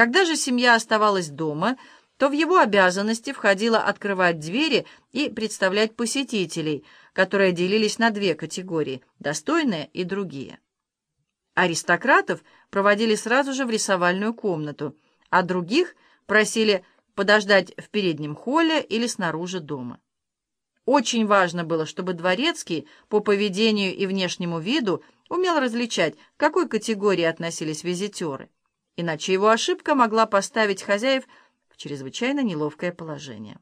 Когда же семья оставалась дома, то в его обязанности входило открывать двери и представлять посетителей, которые делились на две категории – достойные и другие. Аристократов проводили сразу же в рисовальную комнату, а других просили подождать в переднем холле или снаружи дома. Очень важно было, чтобы дворецкий по поведению и внешнему виду умел различать, к какой категории относились визитеры, иначе его ошибка могла поставить хозяев в чрезвычайно неловкое положение.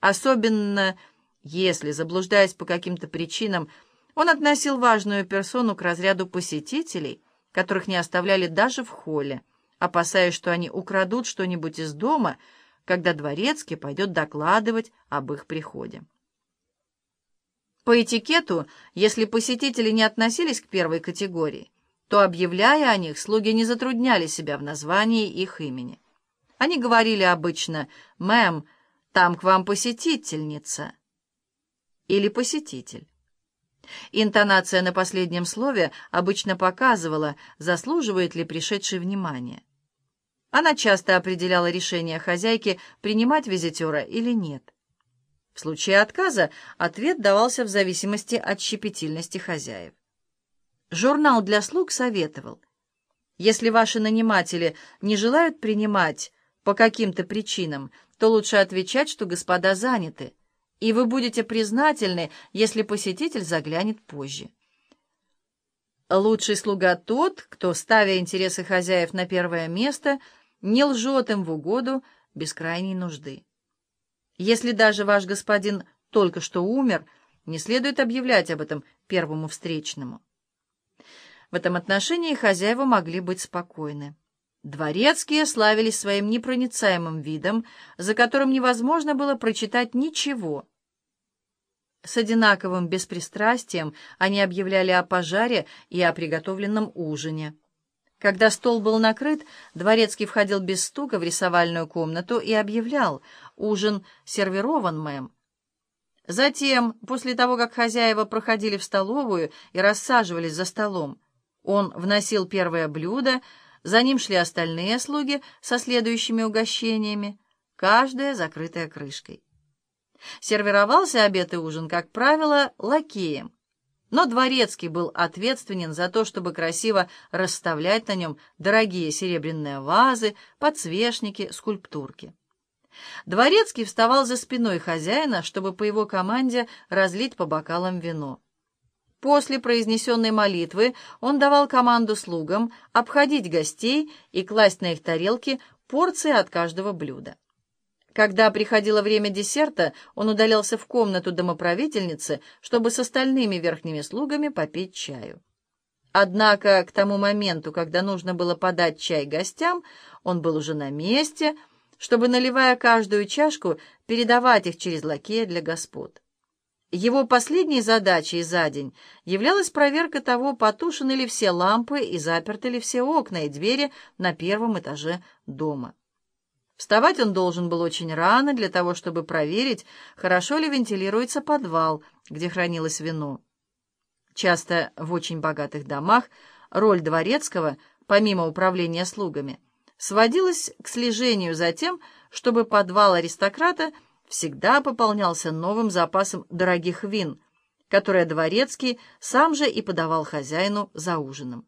Особенно если, заблуждаясь по каким-то причинам, он относил важную персону к разряду посетителей, которых не оставляли даже в холле, опасаясь, что они украдут что-нибудь из дома, когда дворецкий пойдет докладывать об их приходе. По этикету, если посетители не относились к первой категории, то, объявляя о них, слуги не затрудняли себя в названии их имени. Они говорили обычно «Мэм, там к вам посетительница» или «посетитель». Интонация на последнем слове обычно показывала, заслуживает ли пришедший внимания. Она часто определяла решение хозяйки, принимать визитера или нет. В случае отказа ответ давался в зависимости от щепетильности хозяев. Журнал для слуг советовал, если ваши наниматели не желают принимать по каким-то причинам, то лучше отвечать, что господа заняты, и вы будете признательны, если посетитель заглянет позже. Лучший слуга тот, кто, ставя интересы хозяев на первое место, не лжет им в угоду без крайней нужды. Если даже ваш господин только что умер, не следует объявлять об этом первому встречному. В этом отношении хозяева могли быть спокойны. Дворецкие славились своим непроницаемым видом, за которым невозможно было прочитать ничего. С одинаковым беспристрастием они объявляли о пожаре и о приготовленном ужине. Когда стол был накрыт, дворецкий входил без стука в рисовальную комнату и объявлял «Ужин сервирован, мэм». Затем, после того, как хозяева проходили в столовую и рассаживались за столом, он вносил первое блюдо, за ним шли остальные слуги со следующими угощениями, каждая закрытая крышкой. Сервировался обед и ужин, как правило, лакеем, но Дворецкий был ответственен за то, чтобы красиво расставлять на нем дорогие серебряные вазы, подсвечники, скульптурки. Дворецкий вставал за спиной хозяина, чтобы по его команде разлить по бокалам вино. После произнесенной молитвы он давал команду слугам обходить гостей и класть на их тарелки порции от каждого блюда. Когда приходило время десерта, он удалялся в комнату домоправительницы, чтобы с остальными верхними слугами попить чаю. Однако к тому моменту, когда нужно было подать чай гостям, он был уже на месте, чтобы, наливая каждую чашку, передавать их через лакея для господ. Его последней задачей за день являлась проверка того, потушены ли все лампы и заперты ли все окна и двери на первом этаже дома. Вставать он должен был очень рано для того, чтобы проверить, хорошо ли вентилируется подвал, где хранилось вино. Часто в очень богатых домах роль дворецкого, помимо управления слугами, сводилась к слежению за тем, чтобы подвал аристократа всегда пополнялся новым запасом дорогих вин, которые дворецкий сам же и подавал хозяину за ужином.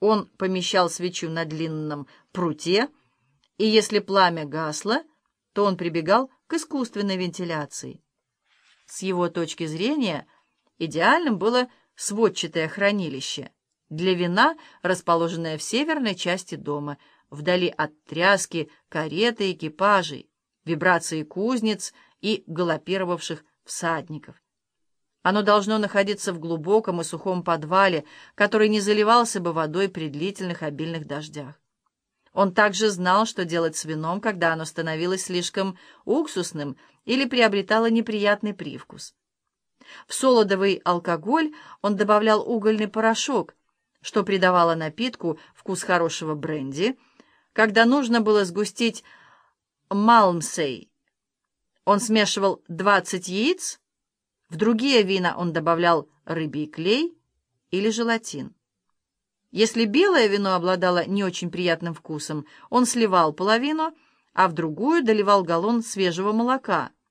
Он помещал свечу на длинном пруте, и если пламя гасло, то он прибегал к искусственной вентиляции. С его точки зрения идеальным было сводчатое хранилище для вина, расположенное в северной части дома, вдали от тряски, кареты, экипажей, вибрации кузнец и галопировавших всадников. Оно должно находиться в глубоком и сухом подвале, который не заливался бы водой при длительных обильных дождях. Он также знал, что делать с вином, когда оно становилось слишком уксусным или приобретало неприятный привкус. В солодовый алкоголь он добавлял угольный порошок, что придавало напитку вкус хорошего бренди, когда нужно было сгустить малмсей. Он смешивал 20 яиц, в другие вина он добавлял рыбий клей или желатин. Если белое вино обладало не очень приятным вкусом, он сливал половину, а в другую доливал галлон свежего молока —